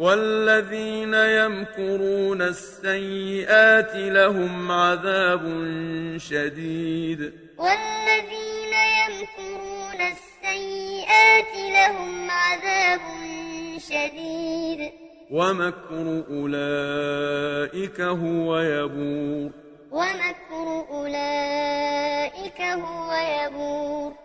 والذين يمكرون السيئات لهم عذاب شديد. والذين يمكرون السيئات لهم عذاب شديد. ومكر أولئك هو يبور. ومكر أولئك هو يبور.